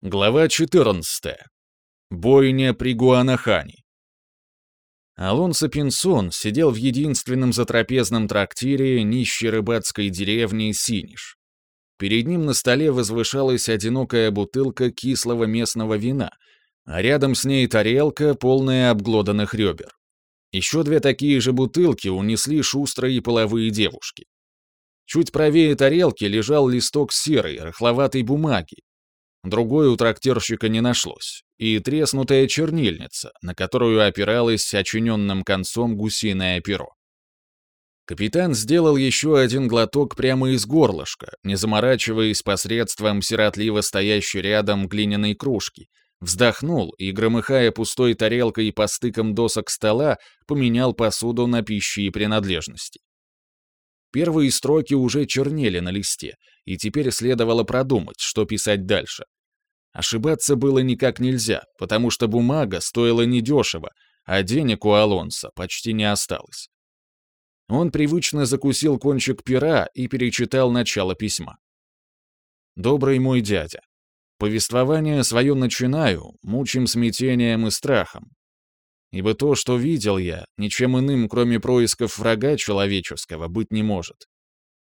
Глава 14. Бойня при Гуанахане. Алонсо Пинсон сидел в единственном затрапезном трактире нищей рыбацкой деревни Синиш. Перед ним на столе возвышалась одинокая бутылка кислого местного вина, а рядом с ней тарелка, полная обглоданных ребер. Еще две такие же бутылки унесли шустрые половые девушки. Чуть правее тарелки лежал листок серой, рыхловатой бумаги, Другой у трактирщика не нашлось. И треснутая чернильница, на которую опиралось очиненным концом гусиное перо. Капитан сделал еще один глоток прямо из горлышка, не заморачиваясь посредством сиротливо стоящей рядом глиняной кружки, вздохнул и, громыхая пустой тарелкой по стыкам досок стола, поменял посуду на пищи и принадлежности. Первые строки уже чернели на листе, и теперь следовало продумать, что писать дальше. Ошибаться было никак нельзя, потому что бумага стоила недешево, а денег у Алонса почти не осталось. Он привычно закусил кончик пера и перечитал начало письма. «Добрый мой дядя, повествование свое начинаю, мучим смятением и страхом. Ибо то, что видел я, ничем иным, кроме происков врага человеческого, быть не может.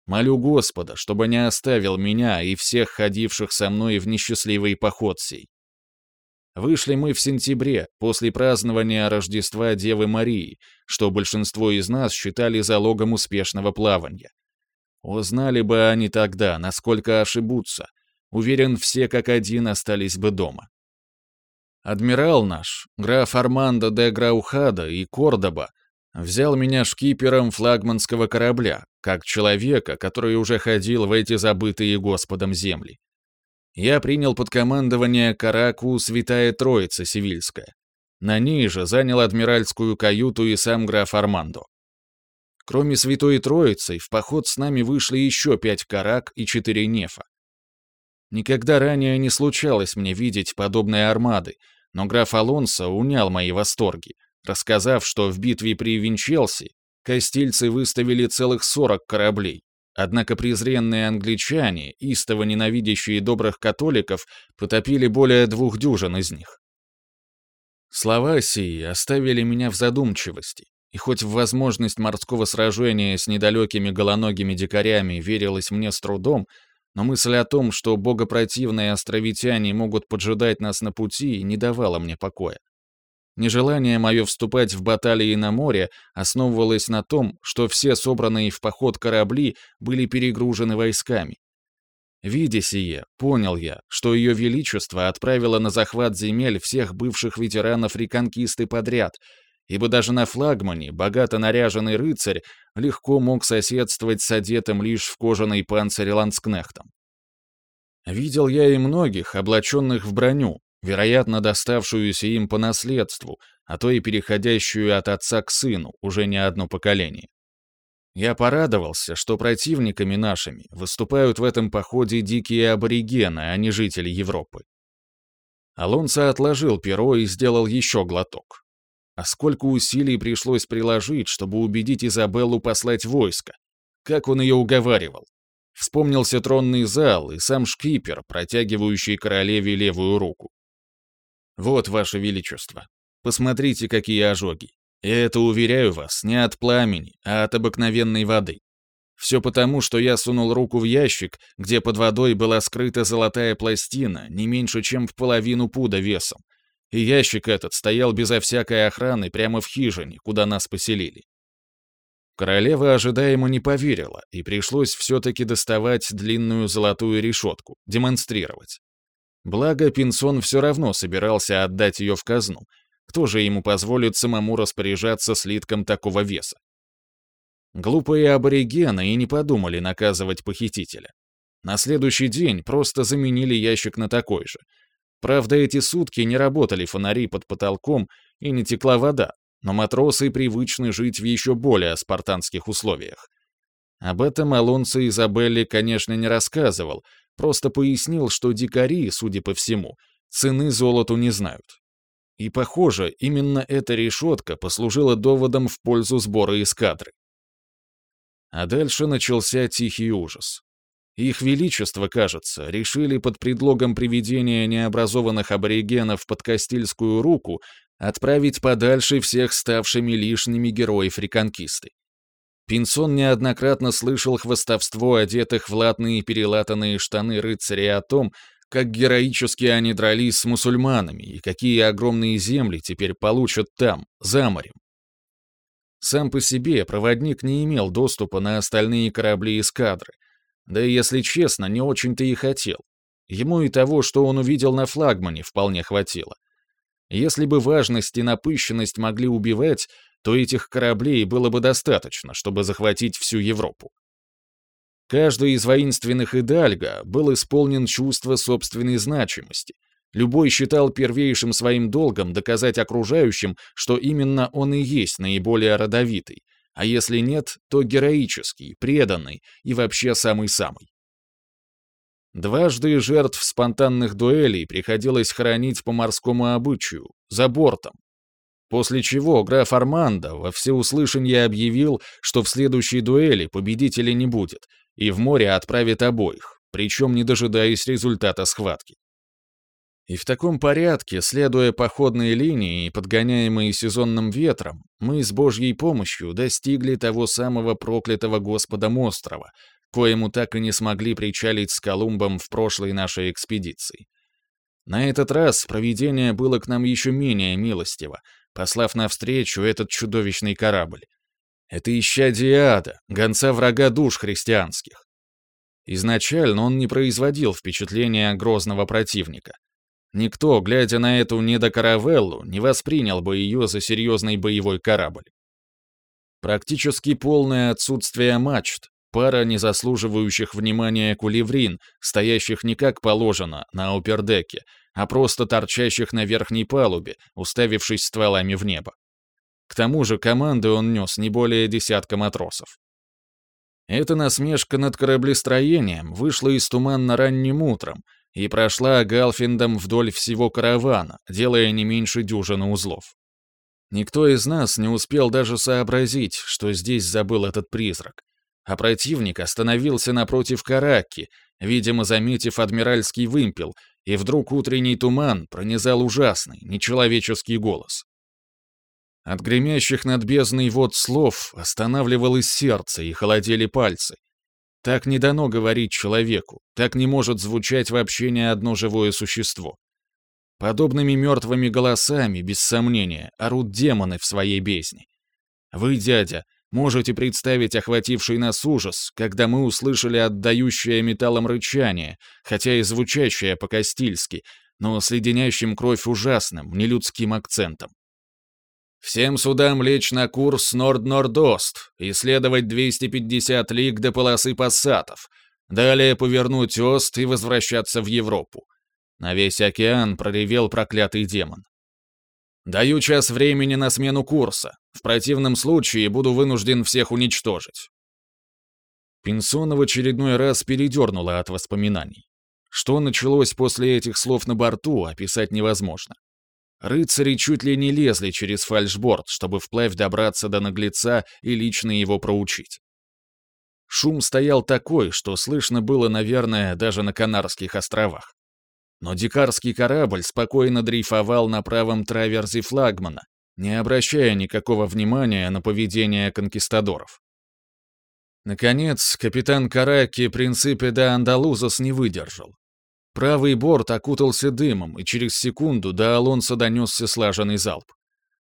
Молю Господа, чтобы не оставил меня и всех ходивших со мной в несчастливый поход сей. Вышли мы в сентябре, после празднования Рождества Девы Марии, что большинство из нас считали залогом успешного плавания. Узнали бы они тогда, насколько ошибутся. Уверен, все как один остались бы дома. Адмирал наш, граф Армандо де Граухада и Кордоба, взял меня шкипером флагманского корабля, как человека, который уже ходил в эти забытые Господом земли. Я принял под командование Караку Святая Троица Сивильская. На ней же занял адмиральскую каюту и сам граф Армандо. Кроме Святой Троицы, в поход с нами вышли еще пять карак и четыре нефа. Никогда ранее не случалось мне видеть подобные армады, но граф Алонсо унял мои восторги, рассказав, что в битве при Винчелси Кастильцы выставили целых 40 кораблей, однако презренные англичане, истово ненавидящие добрых католиков, потопили более двух дюжин из них. Слова сии оставили меня в задумчивости, и хоть в возможность морского сражения с недалекими голоногими дикарями верилось мне с трудом, но мысль о том, что богопротивные островитяне могут поджидать нас на пути, не давала мне покоя. Нежелание мое вступать в баталии на море основывалось на том, что все собранные в поход корабли были перегружены войсками. Видя сие, понял я, что Ее Величество отправило на захват земель всех бывших ветеранов реконкисты подряд, ибо даже на флагмане богато наряженный рыцарь легко мог соседствовать с одетым лишь в кожаный панцирь ланскнехтом. Видел я и многих, облаченных в броню, вероятно, доставшуюся им по наследству, а то и переходящую от отца к сыну уже не одно поколение. Я порадовался, что противниками нашими выступают в этом походе дикие аборигены, а не жители Европы. Алонсо отложил перо и сделал еще глоток. А сколько усилий пришлось приложить, чтобы убедить Изабеллу послать войско? Как он ее уговаривал? Вспомнился тронный зал и сам шкипер, протягивающий королеве левую руку. Вот, ваше величество, посмотрите, какие ожоги. И это, уверяю вас, не от пламени, а от обыкновенной воды. Все потому, что я сунул руку в ящик, где под водой была скрыта золотая пластина, не меньше, чем в половину пуда весом. И ящик этот стоял безо всякой охраны прямо в хижине, куда нас поселили. Королева ожидаемо не поверила, и пришлось все-таки доставать длинную золотую решетку, демонстрировать. Благо, Пинсон все равно собирался отдать ее в казну. Кто же ему позволит самому распоряжаться слитком такого веса? Глупые аборигены и не подумали наказывать похитителя. На следующий день просто заменили ящик на такой же. Правда, эти сутки не работали фонари под потолком и не текла вода, но матросы привычны жить в еще более спартанских условиях. Об этом Алонсо Изабелле, конечно, не рассказывал, Просто пояснил, что дикари, судя по всему, цены золоту не знают. И, похоже, именно эта решетка послужила доводом в пользу сбора эскадры. А дальше начался тихий ужас. Их величество, кажется, решили под предлогом приведения необразованных аборигенов под Кастильскую руку отправить подальше всех ставшими лишними героев-реконкисты. Пинсон неоднократно слышал хвостовство одетых в латные перелатанные штаны рыцарей о том, как героически они дрались с мусульманами и какие огромные земли теперь получат там, за морем. Сам по себе проводник не имел доступа на остальные корабли эскадры, да и, если честно, не очень-то и хотел. Ему и того, что он увидел на флагмане, вполне хватило. Если бы важность и напыщенность могли убивать, то этих кораблей было бы достаточно, чтобы захватить всю Европу. Каждый из воинственных Идальго был исполнен чувства собственной значимости. Любой считал первейшим своим долгом доказать окружающим, что именно он и есть наиболее родовитый, а если нет, то героический, преданный и вообще самый-самый. Дважды жертв спонтанных дуэлей приходилось хоронить по морскому обычаю, за бортом. После чего граф Армандо во всеуслышание объявил, что в следующей дуэли победителя не будет, и в море отправит обоих, причем не дожидаясь результата схватки. И в таком порядке, следуя походной линии и подгоняемые сезонным ветром, мы с Божьей помощью достигли того самого проклятого Господом острова, коему так и не смогли причалить с Колумбом в прошлой нашей экспедиции. На этот раз провидение было к нам еще менее милостиво, послав навстречу этот чудовищный корабль. Это исчадие ада, гонца врага душ христианских. Изначально он не производил впечатления грозного противника. Никто, глядя на эту недокаравеллу, не воспринял бы ее за серьезный боевой корабль. Практически полное отсутствие мачт, пара незаслуживающих внимания кулеврин, стоящих не как положено, на опердеке, а просто торчащих на верхней палубе, уставившись стволами в небо. К тому же команды он нес не более десятка матросов. Эта насмешка над кораблестроением вышла из тумана ранним утром и прошла Галфиндом вдоль всего каравана, делая не меньше дюжины узлов. Никто из нас не успел даже сообразить, что здесь забыл этот призрак, а противник остановился напротив Караки, видимо, заметив адмиральский вымпел, и вдруг утренний туман пронизал ужасный, нечеловеческий голос. От гремящих над бездной вод слов останавливалось сердце и холодели пальцы. Так не дано говорить человеку, так не может звучать вообще ни одно живое существо. Подобными мертвыми голосами, без сомнения, орут демоны в своей бездне. Вы, дядя, Можете представить охвативший нас ужас, когда мы услышали отдающее металлом рычание, хотя и звучащее по-кастильски, но с леденящим кровь ужасным, нелюдским акцентом. Всем судам лечь на курс Норд-Норд-Ост, исследовать 250 лиг до полосы пассатов, далее повернуть Ост и возвращаться в Европу. На весь океан проревел проклятый демон. Даю час времени на смену курса. В противном случае буду вынужден всех уничтожить. Пинсона в очередной раз передернула от воспоминаний. Что началось после этих слов на борту, описать невозможно. Рыцари чуть ли не лезли через фальшборд, чтобы вплавь добраться до наглеца и лично его проучить. Шум стоял такой, что слышно было, наверное, даже на Канарских островах. Но дикарский корабль спокойно дрейфовал на правом траверзе флагмана, не обращая никакого внимания на поведение конкистадоров. Наконец, капитан Караки Принципе де Андалузос не выдержал. Правый борт окутался дымом, и через секунду до Алонса донесся слаженный залп.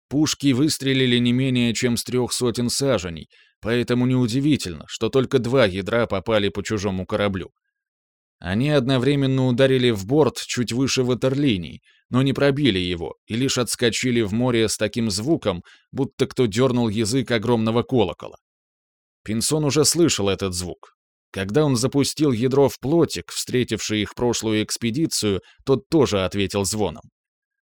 Пушки выстрелили не менее чем с трех сотен саженей, поэтому неудивительно, что только два ядра попали по чужому кораблю. Они одновременно ударили в борт чуть выше ватерлинии, но не пробили его и лишь отскочили в море с таким звуком, будто кто дернул язык огромного колокола. Пинсон уже слышал этот звук. Когда он запустил ядро в плотик, встретивший их прошлую экспедицию, тот тоже ответил звоном.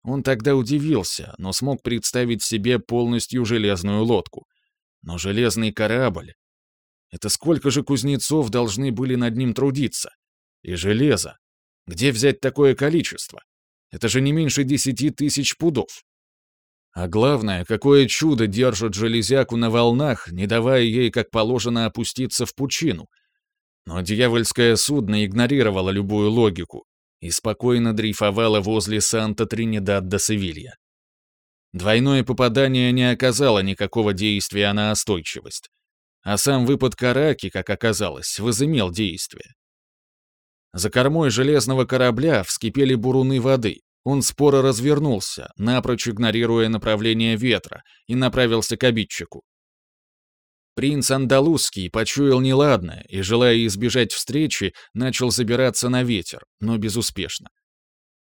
Он тогда удивился, но смог представить себе полностью железную лодку. Но железный корабль... Это сколько же кузнецов должны были над ним трудиться? И железо. Где взять такое количество? Это же не меньше десяти тысяч пудов. А главное, какое чудо держит железяку на волнах, не давая ей, как положено, опуститься в пучину. Но дьявольское судно игнорировало любую логику и спокойно дрейфовало возле Санта-Тринидад-до-Севилья. Двойное попадание не оказало никакого действия на остойчивость. А сам выпад Караки, как оказалось, возымел действие. За кормой железного корабля вскипели буруны воды. Он споро развернулся, напрочь игнорируя направление ветра, и направился к обидчику. Принц Андалузский почуял неладное и, желая избежать встречи, начал забираться на ветер, но безуспешно.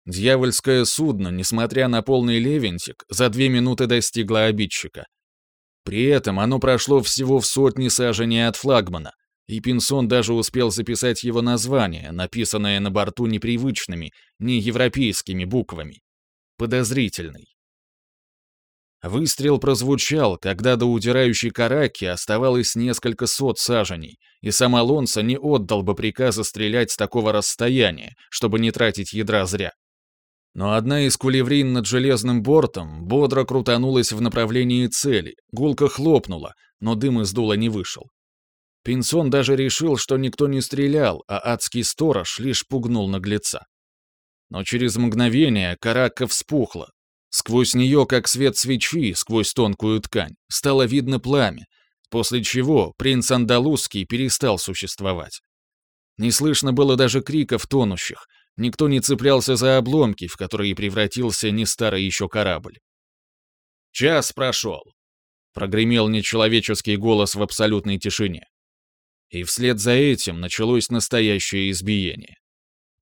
Дьявольское судно, несмотря на полный левентик, за две минуты достигло обидчика. При этом оно прошло всего в сотни саженей от флагмана, и Пинсон даже успел записать его название, написанное на борту непривычными, не европейскими буквами. Подозрительный. Выстрел прозвучал, когда до удирающей караки оставалось несколько сот саженей, и сам Алонсо не отдал бы приказа стрелять с такого расстояния, чтобы не тратить ядра зря но одна из кулеврин над железным бортом бодро крутанулась в направлении цели, гулко хлопнула, но дым из дула не вышел. Пинсон даже решил, что никто не стрелял, а адский сторож лишь пугнул наглеца. Но через мгновение карака вспухла. Сквозь нее, как свет свечи, сквозь тонкую ткань, стало видно пламя, после чего принц Андалузский перестал существовать. Не слышно было даже криков тонущих, Никто не цеплялся за обломки, в которые превратился не старый еще корабль. «Час прошел», — прогремел нечеловеческий голос в абсолютной тишине. И вслед за этим началось настоящее избиение.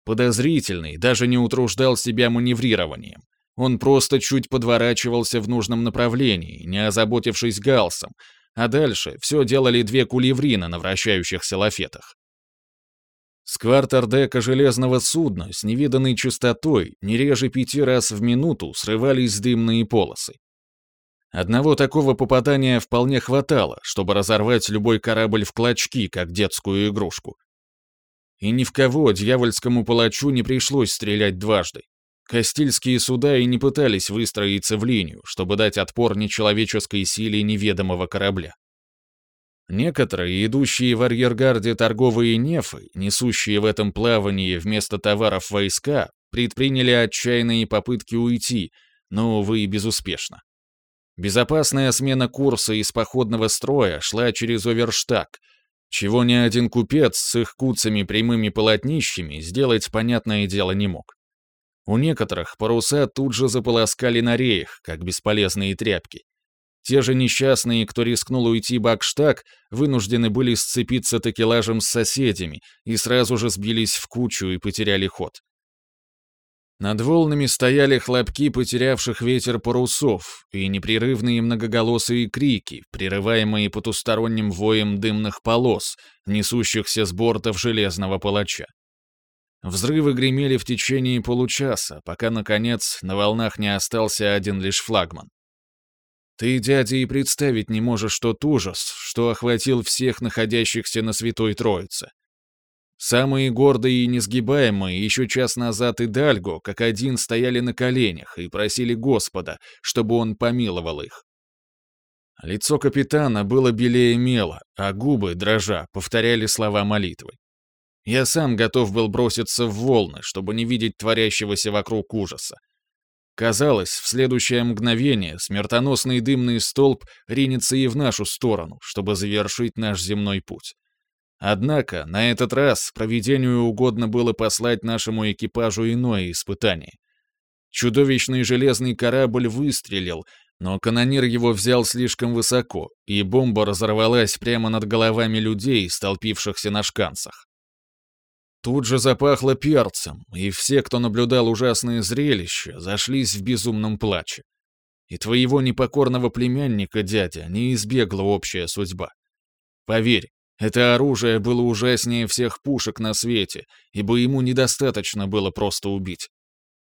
Подозрительный даже не утруждал себя маневрированием. Он просто чуть подворачивался в нужном направлении, не озаботившись галсом, а дальше все делали две кулеврины на вращающихся лафетах. С квартердека железного судна с невиданной частотой не реже пяти раз в минуту срывались дымные полосы. Одного такого попадания вполне хватало, чтобы разорвать любой корабль в клочки, как детскую игрушку. И ни в кого дьявольскому палачу не пришлось стрелять дважды. Кастильские суда и не пытались выстроиться в линию, чтобы дать отпор нечеловеческой силе неведомого корабля. Некоторые, идущие в арьергарде торговые нефы, несущие в этом плавании вместо товаров войска, предприняли отчаянные попытки уйти, но, увы, безуспешно. Безопасная смена курса из походного строя шла через оверштаг, чего ни один купец с их куцами прямыми полотнищами сделать, понятное дело, не мог. У некоторых паруса тут же заполоскали на реях, как бесполезные тряпки, те же несчастные, кто рискнул уйти Бакштаг, вынуждены были сцепиться такелажем с соседями и сразу же сбились в кучу и потеряли ход. Над волнами стояли хлопки потерявших ветер парусов и непрерывные многоголосые крики, прерываемые потусторонним воем дымных полос, несущихся с бортов железного палача. Взрывы гремели в течение получаса, пока, наконец, на волнах не остался один лишь флагман. Ты, дядя, и представить не можешь тот ужас, что охватил всех находящихся на Святой Троице. Самые гордые и несгибаемые еще час назад и Дальго, как один, стояли на коленях и просили Господа, чтобы он помиловал их. Лицо капитана было белее мела, а губы, дрожа, повторяли слова молитвы. Я сам готов был броситься в волны, чтобы не видеть творящегося вокруг ужаса. Казалось, в следующее мгновение смертоносный дымный столб ринется и в нашу сторону, чтобы завершить наш земной путь. Однако, на этот раз провидению угодно было послать нашему экипажу иное испытание. Чудовищный железный корабль выстрелил, но канонир его взял слишком высоко, и бомба разорвалась прямо над головами людей, столпившихся на шканцах. Тут же запахло перцем, и все, кто наблюдал ужасное зрелище, зашлись в безумном плаче. И твоего непокорного племянника, дядя, не избегла общая судьба. Поверь, это оружие было ужаснее всех пушек на свете, ибо ему недостаточно было просто убить.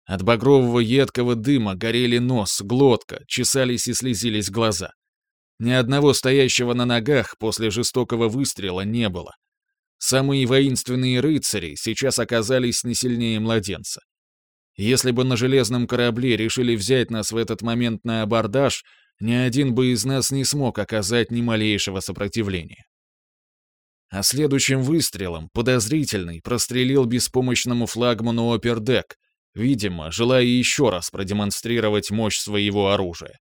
От багрового едкого дыма горели нос, глотка, чесались и слезились глаза. Ни одного стоящего на ногах после жестокого выстрела не было. Самые воинственные рыцари сейчас оказались не сильнее младенца. Если бы на железном корабле решили взять нас в этот момент на абордаж, ни один бы из нас не смог оказать ни малейшего сопротивления. А следующим выстрелом подозрительный прострелил беспомощному флагману опердек, видимо, желая еще раз продемонстрировать мощь своего оружия.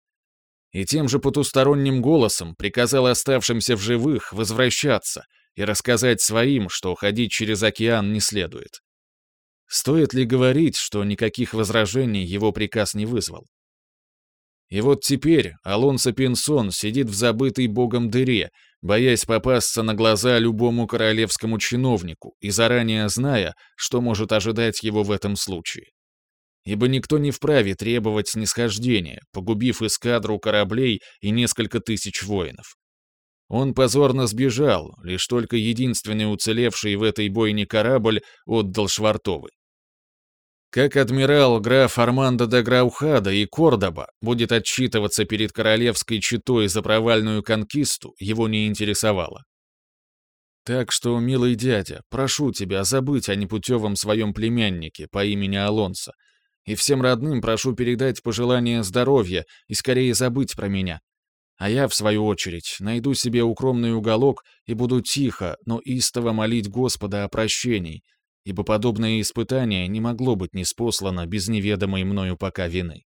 И тем же потусторонним голосом приказал оставшимся в живых возвращаться и рассказать своим, что ходить через океан не следует. Стоит ли говорить, что никаких возражений его приказ не вызвал? И вот теперь Алонсо Пинсон сидит в забытой богом дыре, боясь попасться на глаза любому королевскому чиновнику и заранее зная, что может ожидать его в этом случае. Ибо никто не вправе требовать снисхождения, погубив эскадру кораблей и несколько тысяч воинов. Он позорно сбежал, лишь только единственный уцелевший в этой бойне корабль отдал Швартовы. Как адмирал граф Армандо де Граухада и Кордоба будет отчитываться перед королевской четой за провальную конкисту, его не интересовало. Так что, милый дядя, прошу тебя забыть о непутевом своем племяннике по имени Алонсо, и всем родным прошу передать пожелание здоровья и скорее забыть про меня. А я, в свою очередь, найду себе укромный уголок и буду тихо, но истово молить Господа о прощении, ибо подобное испытание не могло быть неспослано без неведомой мною пока вины.